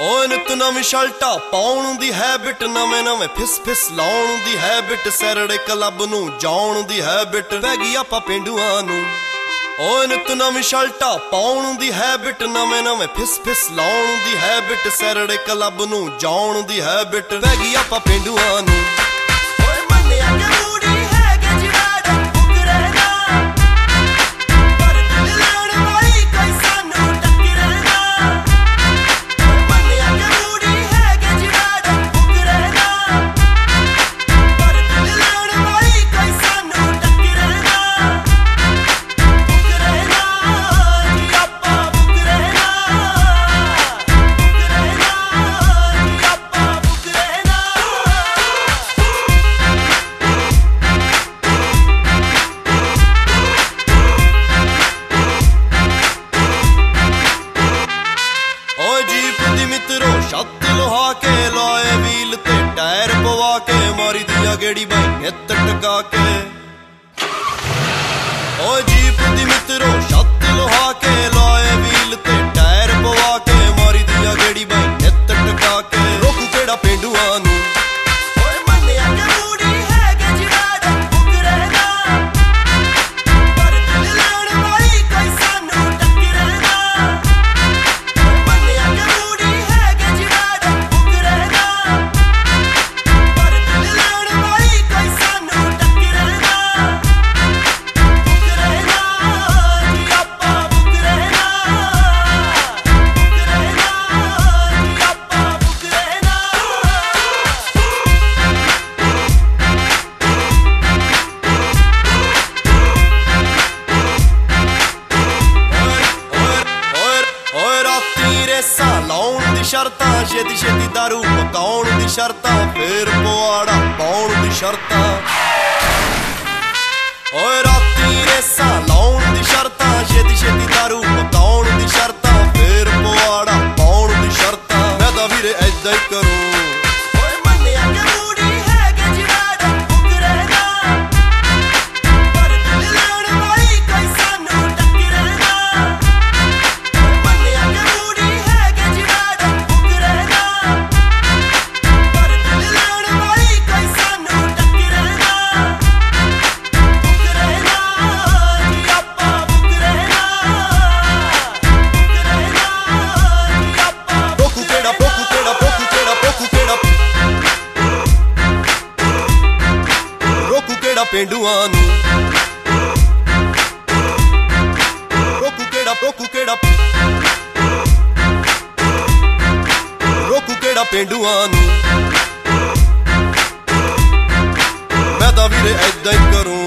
ਓਏ ਨਵੀਂ ਸ਼ਲਟਾ ਪਾਉਣ ਦੀ ਹੈਬਿਟ ਨਵੇਂ ਨਵੇਂ ਫਿਸ ਫਿਸ ਲਾਉਣ ਦੀ ਹੈਬਿਟ ਸੈਰੜੇ ਕਲੱਬ ਨੂੰ ਜਾਉਣ ਦੀ ਹੈਬਿਟ ਪੈ ਗਈ ਆਪਾਂ ਪਿੰਡੂਆਂ ਨੂੰ। ਓਏ ਨਵੀਂ ਸ਼ਲਟਾ ਪਾਉਣ ਦੀ ਹੈਬਿਟ ਨਵੇਂ ਨਵੇਂ ਫਿਸ ਫਿਸ ਲਾਉਣ ਦੀ ਹੈਬਿਟ ਸੈਰੜੇ ਕਲੱਬ ਨੂੰ ਜਾਉਣ ਦੀ ਹੈਬਿਟ ਪੈ ਗਈ ਆਪਾਂ ਪਿੰਡੂਆਂ ਨੂੰ। ਓਏ ਮੰਨਿਆ ਕਿ ਮੂੜੀ ਛੱਤ ਲੁਹਾ ਕੇ ਲਾਏ ਵੀਲ ਤੇ ਟਾਇਰ ਪਵਾ ਕੇ ਮਾਰੀ ਦੀ ਗੇੜੀ ਬਾਈ ਨਿੱਤ ਟਕਾ ਕੇ। ਓਏ ਜੀਪ ਦੀ ਮਿੱਤਰੋ ਛੱਤ ਲੁਹਾ ਕੇ ਰਾਤੀ ਲਾਉਣ ਦੀ ਸ਼ਰਤਾਂ ਛੇਤੀ ਛੇਤੀ ਦਾਰੂ ਪਕਾਉਣ ਦੀ ਸ਼ਰਤਾਂ ਫੇਰ ਪਵਾੜਾ ਪਾਉਣ ਦੀ ਸ਼ਰਤਾਂ ਓਏ ਰਾਤੀ ਰੇਸਾਂ ਲਾਉਣ ਦੀ ਸ਼ਰਤਾਂ ਛੇਤੀ ਛੇਤੀ ਦਾਰੂ ਪਕਾਉਣ ਦੀ ਸ਼ਰਤਾਂ ਫੇਰ ਪੁਆੜਾ ਪਾਉਣ ਦੀ ਸ਼ਰਤਾਂ ਮੈਂ ਤਾਂ ਵੀਰੇ ਐਦਾਂ ਹੀ ਕਰੂੰ। ਰੋਕੂ ਕਿਹੜਾ ਨੂੰ। ਰੋਕੂ ਕਿਹੜਾ ਪੋਕੂ ਕਿਹੜਾ। ਰੋਕੂ ਕਿਹੜਾ ਪਿੰਡੂਆਂ ਨੂੰ। ਮੈਂ ਤਾਂ ਵੀਰੇ ਐਦਾਂ ਹੀ ਕਰੂੰ।